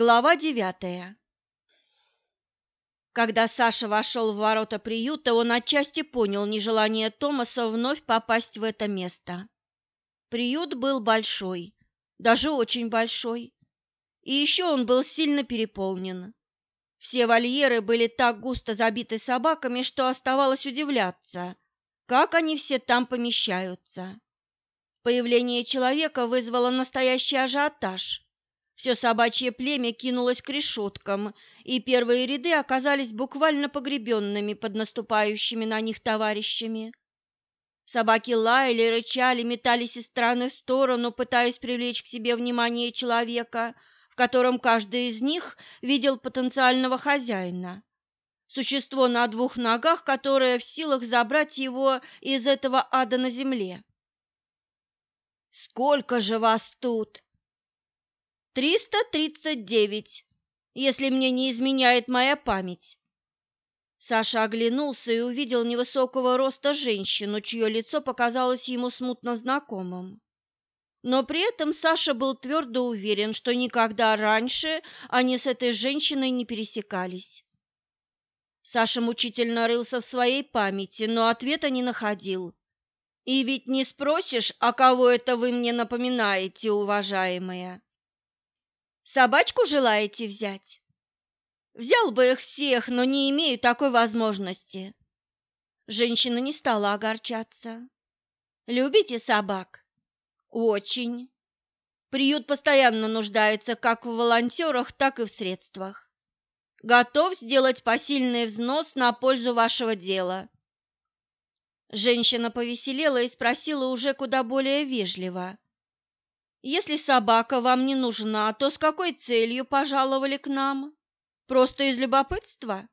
Глава девятая Когда Саша вошел в ворота приюта, он отчасти понял нежелание Томаса вновь попасть в это место. Приют был большой, даже очень большой, и еще он был сильно переполнен. Все вольеры были так густо забиты собаками, что оставалось удивляться, как они все там помещаются. Появление человека вызвало настоящий ажиотаж. Все собачье племя кинулось к решеткам, и первые ряды оказались буквально погребенными под наступающими на них товарищами. Собаки лаяли, рычали, метались из стороны в сторону, пытаясь привлечь к себе внимание человека, в котором каждый из них видел потенциального хозяина. Существо на двух ногах, которое в силах забрать его из этого ада на земле. «Сколько же вас тут?» Триста тридцать девять, если мне не изменяет моя память. Саша оглянулся и увидел невысокого роста женщину, чье лицо показалось ему смутно знакомым. Но при этом Саша был твердо уверен, что никогда раньше они с этой женщиной не пересекались. Саша мучительно рылся в своей памяти, но ответа не находил. И ведь не спросишь, а кого это вы мне напоминаете, уважаемая? Собачку желаете взять? Взял бы их всех, но не имею такой возможности. Женщина не стала огорчаться. Любите собак? Очень. Приют постоянно нуждается как в волонтерах, так и в средствах. Готов сделать посильный взнос на пользу вашего дела. Женщина повеселела и спросила уже куда более вежливо. Если собака вам не нужна, то с какой целью пожаловали к нам? Просто из любопытства?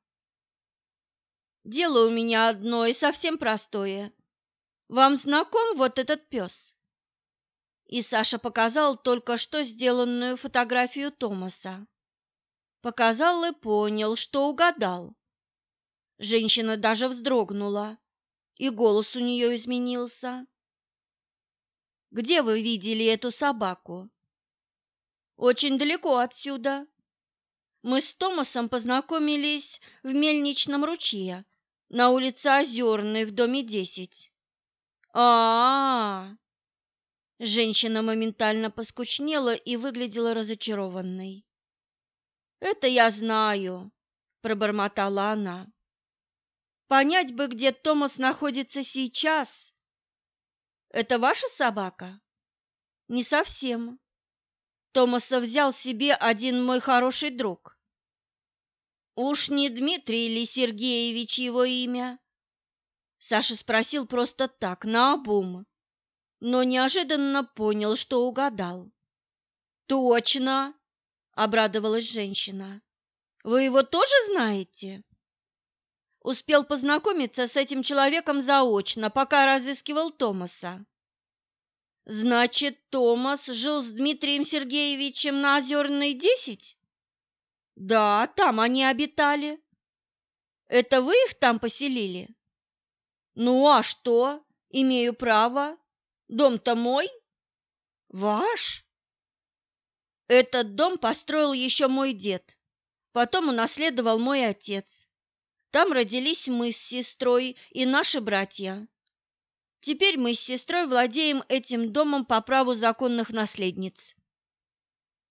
Дело у меня одно и совсем простое. Вам знаком вот этот пес?» И Саша показал только что сделанную фотографию Томаса. Показал и понял, что угадал. Женщина даже вздрогнула, и голос у нее изменился. Где вы видели эту собаку? Очень далеко отсюда. Мы с Томасом познакомились в Мельничном ручье, на улице Озерной, в доме 10. А, -а, а Женщина моментально поскучнела и выглядела разочарованной. «Это я знаю», — пробормотала она. «Понять бы, где Томас находится сейчас, это ваша собака? Не совсем. Томаса взял себе один мой хороший друг. Уж не Дмитрий или Сергеевич его имя? Саша спросил просто так, наобум, но неожиданно понял, что угадал. Точно, обрадовалась женщина. Вы его тоже знаете? Успел познакомиться с этим человеком заочно, пока разыскивал Томаса. Значит, Томас жил с Дмитрием Сергеевичем на Озерной 10? Да, там они обитали. Это вы их там поселили? Ну, а что? Имею право. Дом-то мой. Ваш? Этот дом построил еще мой дед. Потом унаследовал мой отец. Там родились мы с сестрой и наши братья. Теперь мы с сестрой владеем этим домом по праву законных наследниц.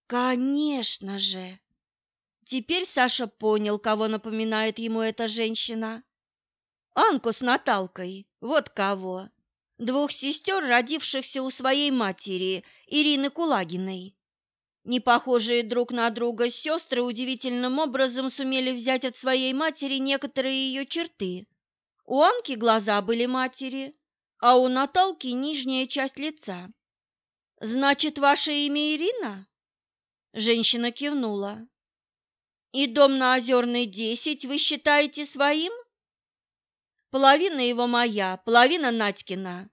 Конечно же. Теперь Саша понял, кого напоминает ему эта женщина. Анку с Наталкой, вот кого. Двух сестер, родившихся у своей матери, Ирины Кулагиной. Не похожие друг на друга сестры удивительным образом сумели взять от своей матери некоторые ее черты. У Анки глаза были матери, а у Наталки нижняя часть лица. «Значит, ваше имя Ирина?» Женщина кивнула. «И дом на Озерной, 10 вы считаете своим?» «Половина его моя, половина Надькина.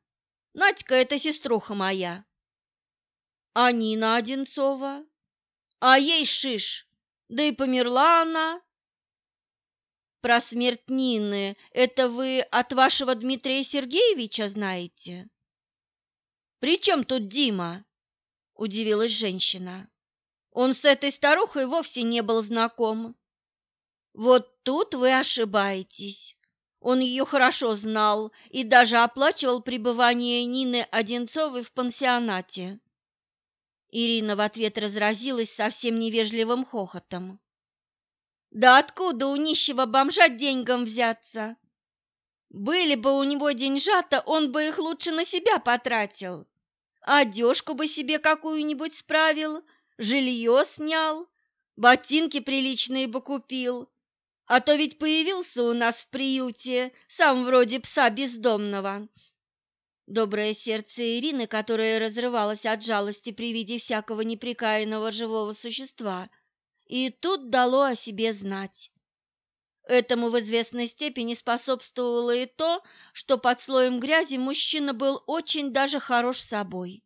Надька – это сеструха моя». А Нина Одинцова? А ей шиш, да и померла она. Про смерть Нины это вы от вашего Дмитрия Сергеевича знаете? При чем тут Дима? Удивилась женщина. Он с этой старухой вовсе не был знаком. Вот тут вы ошибаетесь. Он ее хорошо знал и даже оплачивал пребывание Нины Одинцовой в пансионате. Ирина в ответ разразилась совсем невежливым хохотом. Да откуда у нищего бомжа деньгам взяться? Были бы у него деньжата, он бы их лучше на себя потратил. Одежку бы себе какую-нибудь справил, жилье снял, ботинки приличные бы купил. А то ведь появился у нас в приюте сам вроде пса бездомного. Доброе сердце Ирины, которое разрывалось от жалости при виде всякого неприкаянного живого существа, и тут дало о себе знать. Этому в известной степени способствовало и то, что под слоем грязи мужчина был очень даже хорош собой.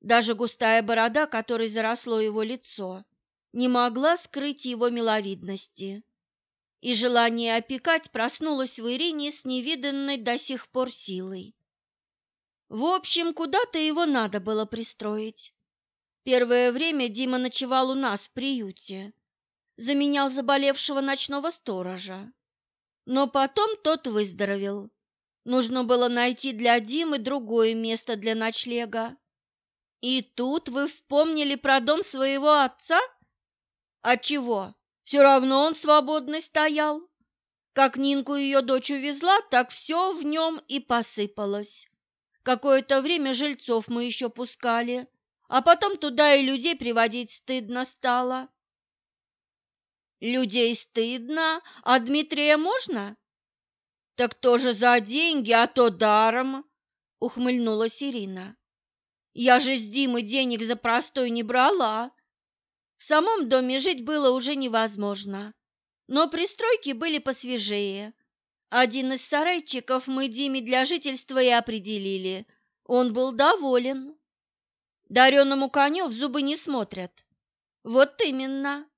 Даже густая борода, которой заросло его лицо, не могла скрыть его миловидности. И желание опекать проснулось в Ирине с невиданной до сих пор силой. В общем, куда-то его надо было пристроить. Первое время Дима ночевал у нас в приюте, заменял заболевшего ночного сторожа. Но потом тот выздоровел. Нужно было найти для Димы другое место для ночлега. И тут вы вспомнили про дом своего отца? А чего? Все равно он свободный стоял. Как Нинку ее дочь увезла, так все в нем и посыпалось. Какое-то время жильцов мы еще пускали, а потом туда и людей приводить стыдно стало. Людей стыдно, а Дмитрия можно? Так тоже за деньги, а то даром, ухмыльнулась Ирина. Я же с Димы денег за простой не брала. В самом доме жить было уже невозможно, но пристройки были посвежее. Один из сарайчиков мы Диме для жительства и определили. Он был доволен. Дареному коню в зубы не смотрят. Вот именно.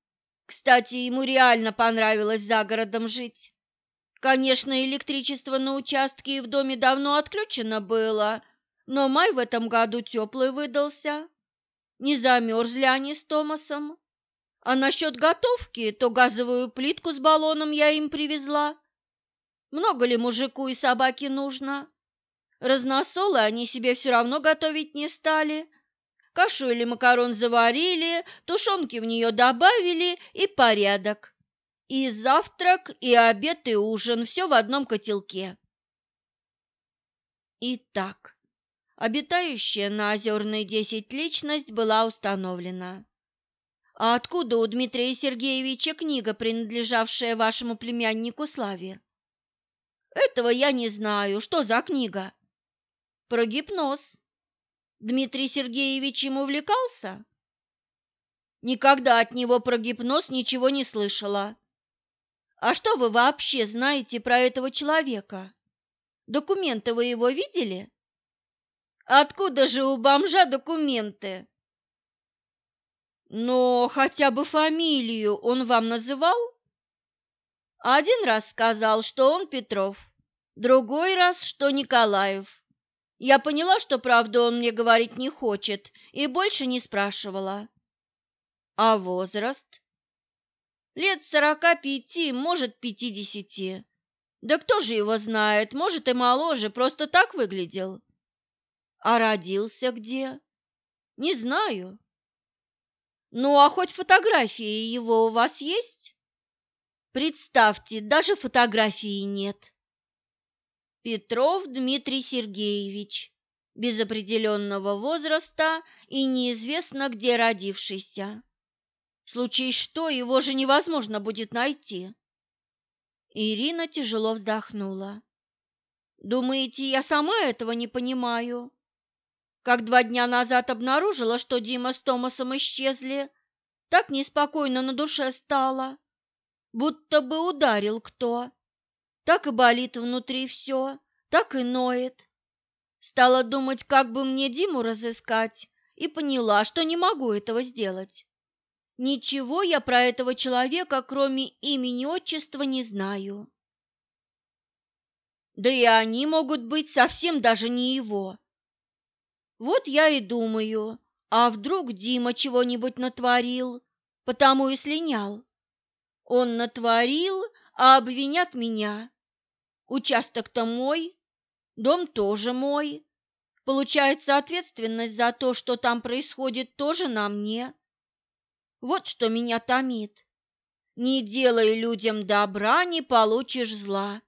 Кстати, ему реально понравилось за городом жить. Конечно, электричество на участке и в доме давно отключено было, но май в этом году теплый выдался. Не замерзли они с Томасом. А насчет готовки, то газовую плитку с баллоном я им привезла. Много ли мужику и собаке нужно? Разносолы они себе все равно готовить не стали. Кашу или макарон заварили, тушенки в нее добавили и порядок. И завтрак, и обед, и ужин, все в одном котелке. Итак, обитающая на Озерной 10 личность была установлена. А откуда у Дмитрия Сергеевича книга, принадлежавшая вашему племяннику Славе? Этого я не знаю. Что за книга? Про гипноз. Дмитрий Сергеевич им увлекался? Никогда от него про гипноз ничего не слышала. А что вы вообще знаете про этого человека? Документы вы его видели? Откуда же у бомжа документы? Но хотя бы фамилию он вам называл? Один раз сказал, что он Петров, другой раз, что Николаев. Я поняла, что правду он мне говорить не хочет, и больше не спрашивала. А возраст? Лет сорока пяти, может, пятидесяти. Да кто же его знает, может и моложе, просто так выглядел. А родился где? Не знаю. Ну, а хоть фотографии его у вас есть? Представьте, даже фотографии нет. Петров Дмитрий Сергеевич, без определенного возраста и неизвестно где родившийся. Случай что, его же невозможно будет найти. Ирина тяжело вздохнула. Думаете, я сама этого не понимаю? Как два дня назад обнаружила, что Дима с Томасом исчезли, так неспокойно на душе стало будто бы ударил кто. Так и болит внутри все, так и ноет. Стала думать, как бы мне Диму разыскать, и поняла, что не могу этого сделать. Ничего я про этого человека, кроме имени отчества, не знаю. Да и они могут быть совсем даже не его. Вот я и думаю, А вдруг Дима чего-нибудь натворил, потому и слинял? Он натворил, а обвинят меня. Участок-то мой, дом тоже мой. Получается, ответственность за то, что там происходит, тоже на мне. Вот что меня томит. Не делай людям добра, не получишь зла.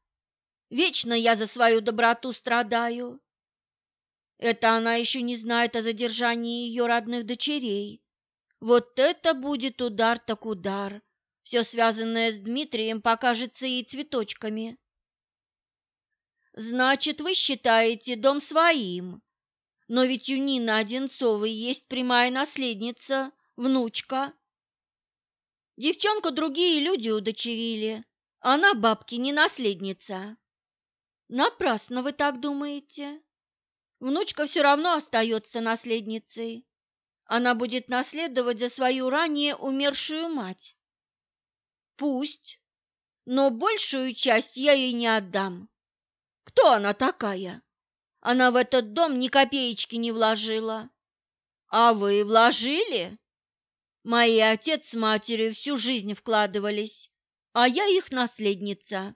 Вечно я за свою доброту страдаю. Это она еще не знает о задержании ее родных дочерей. Вот это будет удар так удар. Все связанное с Дмитрием покажется ей цветочками. Значит, вы считаете дом своим. Но ведь у Нины Одинцовой есть прямая наследница, внучка. Девчонку другие люди удочерили. Она бабки не наследница. Напрасно вы так думаете. Внучка все равно остается наследницей. Она будет наследовать за свою ранее умершую мать. Пусть, но большую часть я ей не отдам. Кто она такая? Она в этот дом ни копеечки не вложила. А вы вложили? Мои отец с матерью всю жизнь вкладывались, а я их наследница.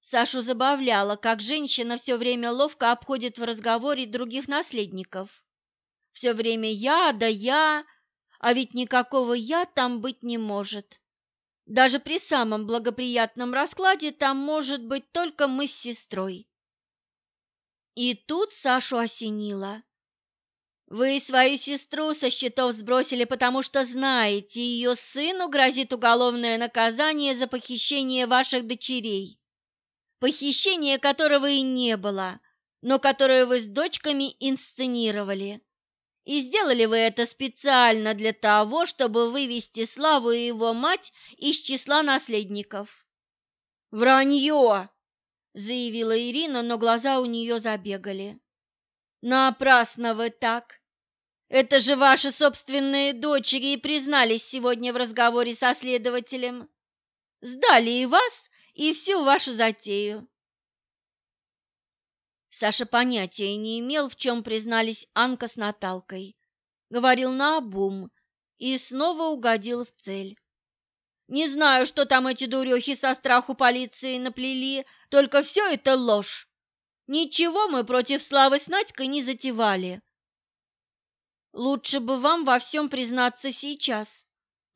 Сашу забавляло, как женщина все время ловко обходит в разговоре других наследников. Все время я, да я, а ведь никакого я там быть не может. Даже при самом благоприятном раскладе там может быть только мы с сестрой. И тут Сашу осенило. Вы свою сестру со счетов сбросили, потому что знаете, ее сыну грозит уголовное наказание за похищение ваших дочерей похищение которого и не было, но которое вы с дочками инсценировали. И сделали вы это специально для того, чтобы вывести Славу и его мать из числа наследников. «Вранье!» – заявила Ирина, но глаза у нее забегали. «Напрасно вы так! Это же ваши собственные дочери и признались сегодня в разговоре со следователем. Сдали и вас, и всю вашу затею. Саша понятия не имел, в чем признались Анка с Наталкой. Говорил наобум и снова угодил в цель. Не знаю, что там эти дурехи со страху полиции наплели, только все это ложь. Ничего мы против Славы с Надькой не затевали. Лучше бы вам во всем признаться сейчас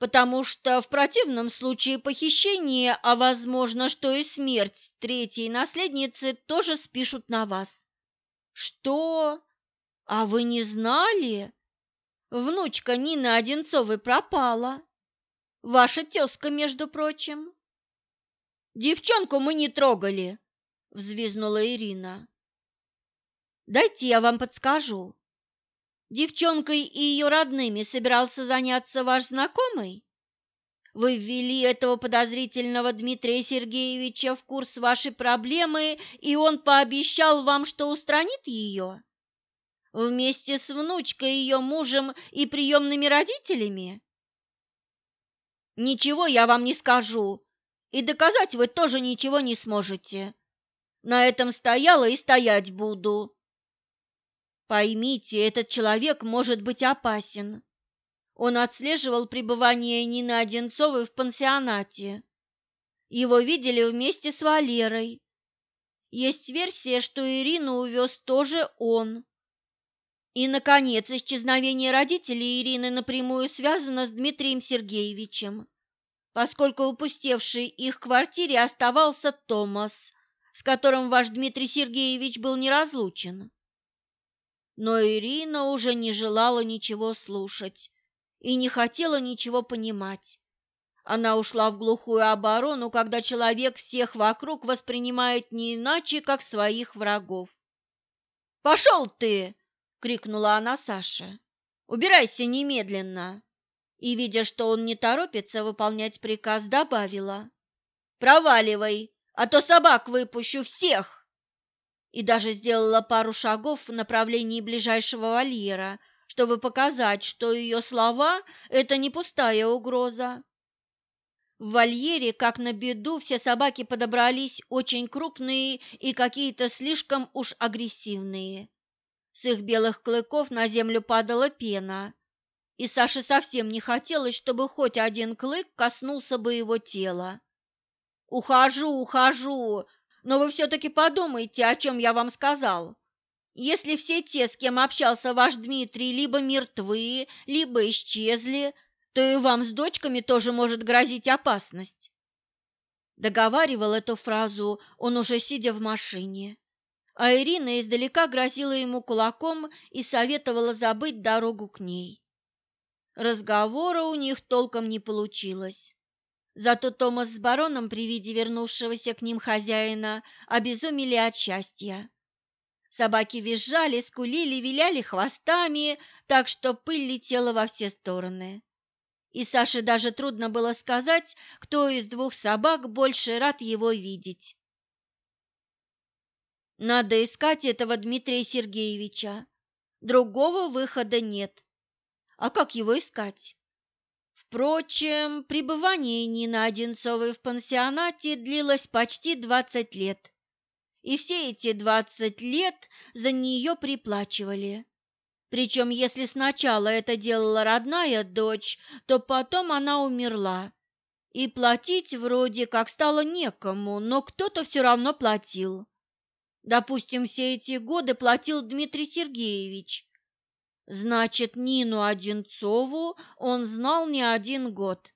потому что в противном случае похищение, а возможно, что и смерть третьей наследницы тоже спишут на вас. Что? А вы не знали? Внучка Нины Одинцовой пропала. Ваша тезка, между прочим. Девчонку мы не трогали, взвизнула Ирина. Дайте я вам подскажу. Девчонкой и ее родными собирался заняться ваш знакомый? Вы ввели этого подозрительного Дмитрия Сергеевича в курс вашей проблемы, и он пообещал вам, что устранит ее? Вместе с внучкой, ее мужем и приемными родителями? Ничего я вам не скажу, и доказать вы тоже ничего не сможете. На этом стояла и стоять буду. Поймите, этот человек может быть опасен. Он отслеживал пребывание Нины Одинцовой в пансионате. Его видели вместе с Валерой. Есть версия, что Ирину увез тоже он. И, наконец, исчезновение родителей Ирины напрямую связано с Дмитрием Сергеевичем, поскольку упустевший их квартире оставался Томас, с которым ваш Дмитрий Сергеевич был неразлучен. Но Ирина уже не желала ничего слушать и не хотела ничего понимать. Она ушла в глухую оборону, когда человек всех вокруг воспринимает не иначе, как своих врагов. «Пошел ты!» — крикнула она Саше. «Убирайся немедленно!» И, видя, что он не торопится выполнять приказ, добавила. «Проваливай, а то собак выпущу всех!» И даже сделала пару шагов в направлении ближайшего вольера, чтобы показать, что ее слова – это не пустая угроза. В вольере, как на беду, все собаки подобрались очень крупные и какие-то слишком уж агрессивные. С их белых клыков на землю падала пена, и Саше совсем не хотелось, чтобы хоть один клык коснулся бы его тела. «Ухожу, ухожу, но вы все-таки подумайте, о чем я вам сказал. Если все те, с кем общался ваш Дмитрий, либо мертвы, либо исчезли, то и вам с дочками тоже может грозить опасность». Договаривал эту фразу он уже сидя в машине, а Ирина издалека грозила ему кулаком и советовала забыть дорогу к ней. Разговора у них толком не получилось. Зато Томас с бароном при виде вернувшегося к ним хозяина обезумели от счастья. Собаки визжали, скулили, виляли хвостами, так что пыль летела во все стороны. И Саше даже трудно было сказать, кто из двух собак больше рад его видеть. Надо искать этого Дмитрия Сергеевича. Другого выхода нет. А как его искать? Впрочем, пребывание Нины Одинцовой в пансионате длилось почти двадцать лет, и все эти двадцать лет за нее приплачивали. Причем, если сначала это делала родная дочь, то потом она умерла. И платить вроде как стало некому, но кто-то все равно платил. Допустим, все эти годы платил Дмитрий Сергеевич, Значит, Нину Одинцову он знал не один год.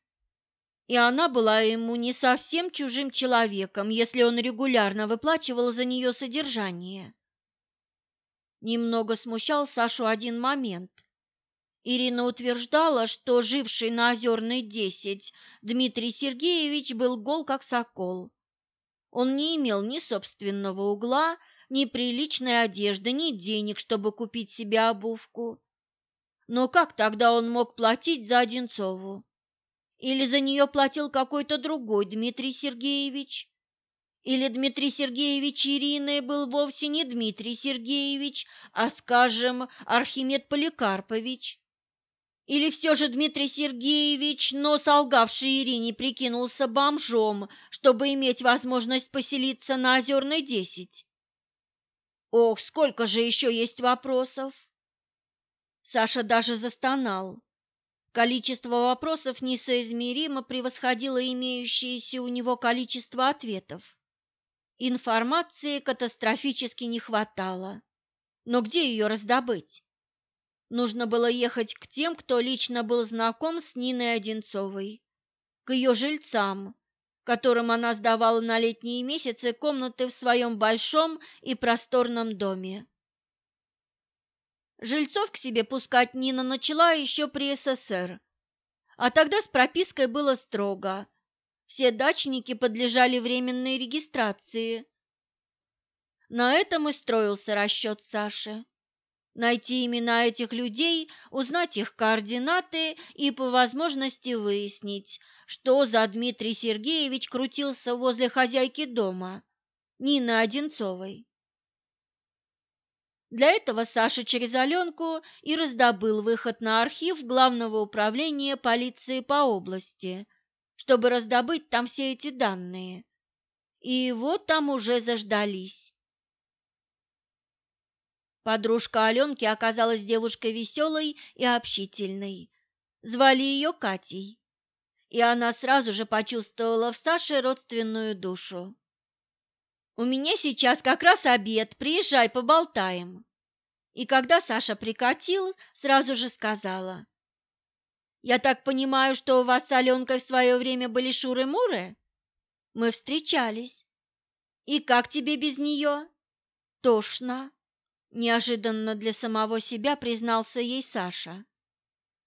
И она была ему не совсем чужим человеком, если он регулярно выплачивал за нее содержание. Немного смущал Сашу один момент. Ирина утверждала, что живший на Озерной 10 Дмитрий Сергеевич был гол как сокол. Он не имел ни собственного угла, ни приличной одежды, ни денег, чтобы купить себе обувку. Но как тогда он мог платить за Одинцову? Или за нее платил какой-то другой Дмитрий Сергеевич? Или Дмитрий Сергеевич Ирины был вовсе не Дмитрий Сергеевич, а, скажем, Архимед Поликарпович? Или все же Дмитрий Сергеевич, но солгавший Ирине, прикинулся бомжом, чтобы иметь возможность поселиться на Озерной десять? Ох, сколько же еще есть вопросов! Саша даже застонал. Количество вопросов несоизмеримо превосходило имеющееся у него количество ответов. Информации катастрофически не хватало. Но где ее раздобыть? Нужно было ехать к тем, кто лично был знаком с Ниной Одинцовой, к ее жильцам, которым она сдавала на летние месяцы комнаты в своем большом и просторном доме. Жильцов к себе пускать Нина начала еще при СССР. А тогда с пропиской было строго. Все дачники подлежали временной регистрации. На этом и строился расчет Саши. Найти имена этих людей, узнать их координаты и по возможности выяснить, что за Дмитрий Сергеевич крутился возле хозяйки дома, Нины Одинцовой. Для этого Саша через Аленку и раздобыл выход на архив Главного управления полиции по области, чтобы раздобыть там все эти данные. И вот там уже заждались. Подружка Аленки оказалась девушкой веселой и общительной. Звали ее Катей, и она сразу же почувствовала в Саше родственную душу. У меня сейчас как раз обед, приезжай, поболтаем. И когда Саша прикатил, сразу же сказала. Я так понимаю, что у вас с Аленкой в свое время были шуры-муры? Мы встречались. И как тебе без нее? Тошно. Неожиданно для самого себя признался ей Саша.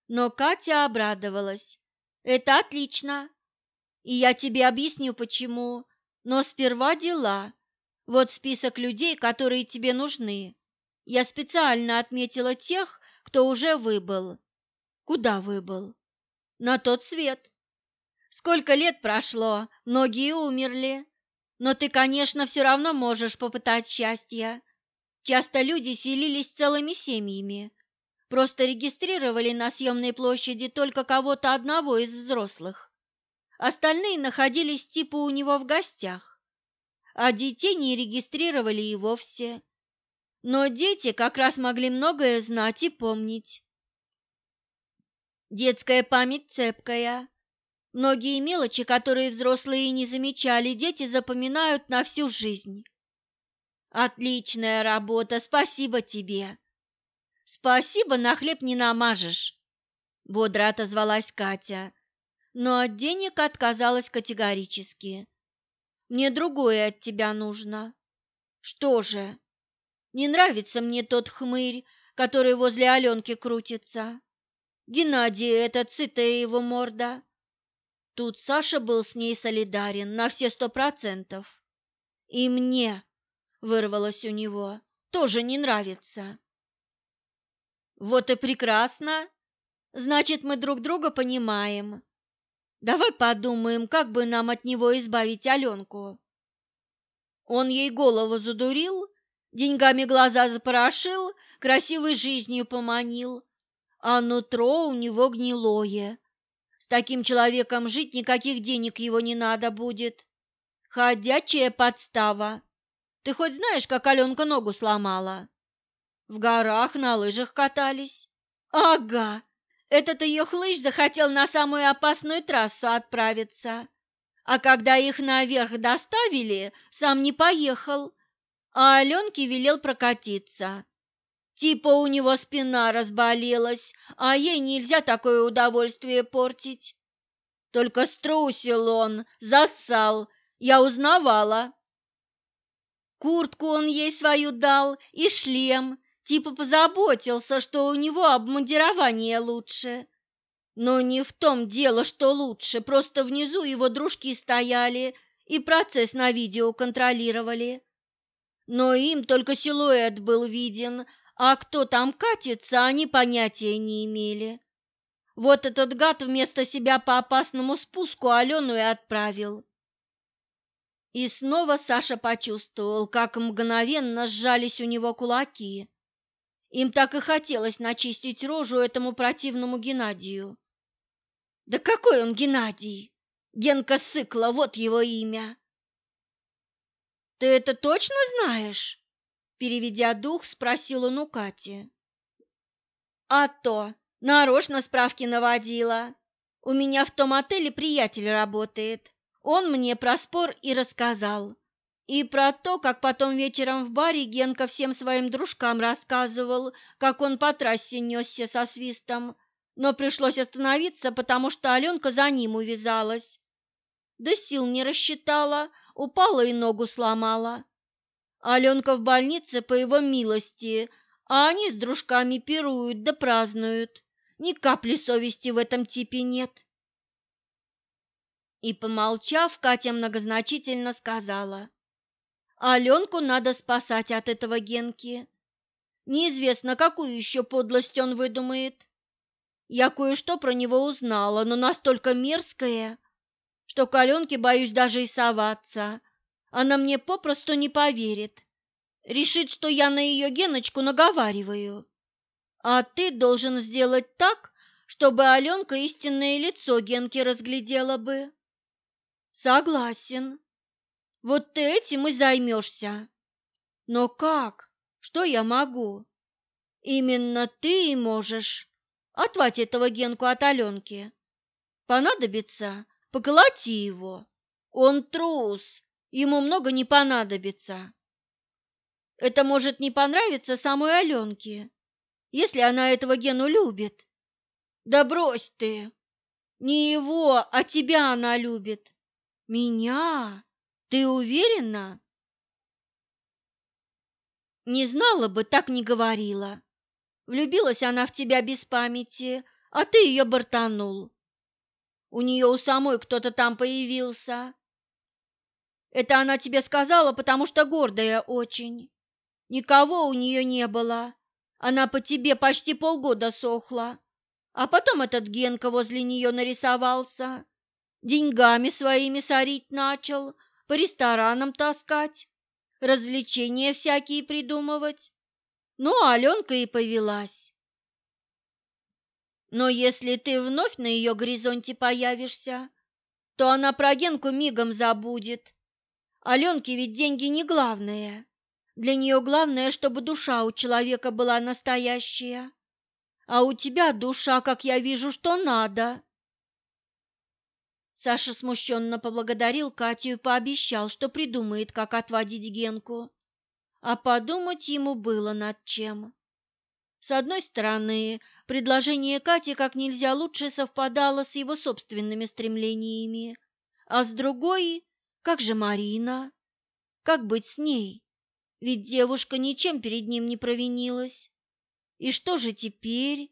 Но Катя обрадовалась. Это отлично. И я тебе объясню, почему. Но сперва дела. Вот список людей, которые тебе нужны. Я специально отметила тех, кто уже выбыл. Куда выбыл? На тот свет. Сколько лет прошло, многие умерли. Но ты, конечно, все равно можешь попытать счастья. Часто люди селились целыми семьями. Просто регистрировали на съемной площади только кого-то одного из взрослых. Остальные находились типа у него в гостях а детей не регистрировали и вовсе. Но дети как раз могли многое знать и помнить. Детская память цепкая. Многие мелочи, которые взрослые не замечали, дети запоминают на всю жизнь. Отличная работа, спасибо тебе. Спасибо, на хлеб не намажешь, бодро отозвалась Катя, но от денег отказалась категорически. Мне другое от тебя нужно. Что же? Не нравится мне тот хмырь, который возле Аленки крутится. Геннадий этот, сытая его морда. Тут Саша был с ней солидарен на все сто процентов. И мне, вырвалось у него, тоже не нравится. Вот и прекрасно. Значит, мы друг друга понимаем. Давай подумаем, как бы нам от него избавить Аленку. Он ей голову задурил, деньгами глаза запорошил, красивой жизнью поманил, а нутро у него гнилое. С таким человеком жить никаких денег его не надо будет. Ходячая подстава. Ты хоть знаешь, как Аленка ногу сломала? В горах на лыжах катались. Ага, этот ее хлыщ захотел на самую опасную трассу отправиться. А когда их наверх доставили, сам не поехал, а Аленке велел прокатиться. Типа у него спина разболелась, а ей нельзя такое удовольствие портить. Только струсил он, зассал, я узнавала. Куртку он ей свою дал и шлем, типа позаботился, что у него обмундирование лучше. Но не в том дело, что лучше, просто внизу его дружки стояли и процесс на видео контролировали. Но им только силуэт был виден, а кто там катится, они понятия не имели. Вот этот гад вместо себя по опасному спуску Алену и отправил. И снова Саша почувствовал, как мгновенно сжались у него кулаки. Им так и хотелось начистить рожу этому противному Геннадию. Да какой он Геннадий? Генка Сыкла, вот его имя. Ты это точно знаешь? Переведя дух, спросил он у Кати. А то, нарочно справки наводила. У меня в том отеле приятель работает. Он мне про спор и рассказал. И про то, как потом вечером в баре Генка всем своим дружкам рассказывал, как он по трассе несся со свистом, но пришлось остановиться, потому что Аленка за ним увязалась. Да сил не рассчитала, упала и ногу сломала. Аленка в больнице по его милости, а они с дружками пируют да празднуют. Ни капли совести в этом типе нет. И, помолчав, Катя многозначительно сказала. Аленку надо спасать от этого Генки. Неизвестно, какую еще подлость он выдумает. Я кое-что про него узнала, но настолько мерзкое, что к Аленке боюсь даже и соваться. Она мне попросту не поверит. Решит, что я на ее Геночку наговариваю. А ты должен сделать так, чтобы Аленка истинное лицо Генки разглядела бы. Согласен. Вот ты этим и займешься. Но как? Что я могу? Именно ты и можешь. Отвать этого Генку от Аленки. Понадобится, поколоти его. Он трус, ему много не понадобится. Это может не понравиться самой Аленке, если она этого Гену любит. Да брось ты! Не его, а тебя она любит. Меня? Ты уверена? Не знала бы, так не говорила. Влюбилась она в тебя без памяти, а ты ее бортанул. У нее у самой кто-то там появился. Это она тебе сказала, потому что гордая очень. Никого у нее не было. Она по тебе почти полгода сохла. А потом этот Генка возле нее нарисовался. Деньгами своими сорить начал, по ресторанам таскать, развлечения всякие придумывать. Ну, Аленка и повелась. Но если ты вновь на ее горизонте появишься, то она про Генку мигом забудет. Аленке ведь деньги не главное. Для нее главное, чтобы душа у человека была настоящая. А у тебя душа, как я вижу, что надо. Саша смущенно поблагодарил Катю и пообещал, что придумает, как отводить Генку. А подумать ему было над чем. С одной стороны, предложение Кати как нельзя лучше совпадало с его собственными стремлениями, а с другой, как же Марина? Как быть с ней? Ведь девушка ничем перед ним не провинилась. И что же теперь?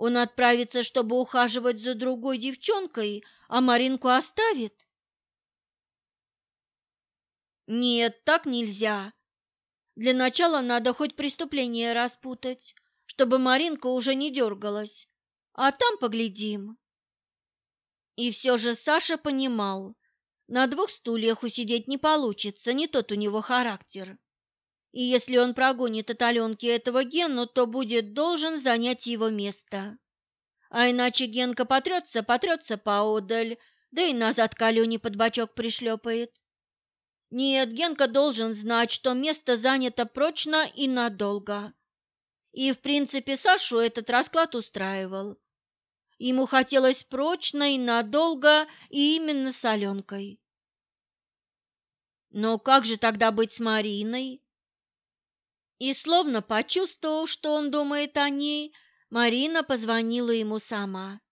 Он отправится, чтобы ухаживать за другой девчонкой, а Маринку оставит? Нет, так нельзя. Для начала надо хоть преступление распутать, чтобы Маринка уже не дергалась, а там поглядим. И все же Саша понимал, на двух стульях усидеть не получится, не тот у него характер. И если он прогонит от Аленки этого Гену, то будет должен занять его место. А иначе Генка потрется, потрется поодаль, да и назад к Алене под бочок пришлепает. Нет, Генка должен знать, что место занято прочно и надолго. И, в принципе, Сашу этот расклад устраивал. Ему хотелось прочно и надолго, и именно с Аленкой. Но как же тогда быть с Мариной? И словно почувствовав, что он думает о ней, Марина позвонила ему сама.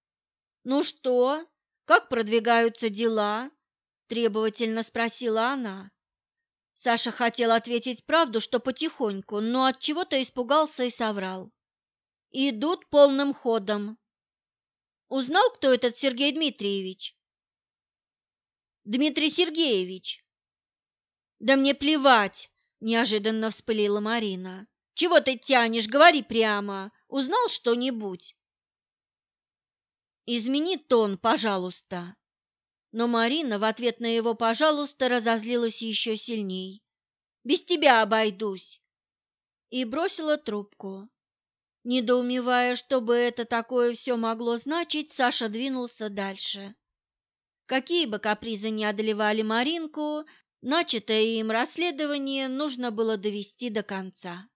«Ну что, как продвигаются дела?» – требовательно спросила она. Саша хотел ответить правду, что потихоньку, но от чего-то испугался и соврал. «Идут полным ходом». «Узнал, кто этот Сергей Дмитриевич?» «Дмитрий Сергеевич». «Да мне плевать!» Неожиданно вспылила Марина. Чего ты тянешь? Говори прямо. Узнал что-нибудь? Измени тон, пожалуйста. Но Марина в ответ на его «пожалуйста» разозлилась еще сильней. «Без тебя обойдусь!» И бросила трубку. Недоумевая, что бы это такое все могло значить, Саша двинулся дальше. Какие бы капризы ни одолевали Маринку, Начатое им расследование нужно было довести до конца.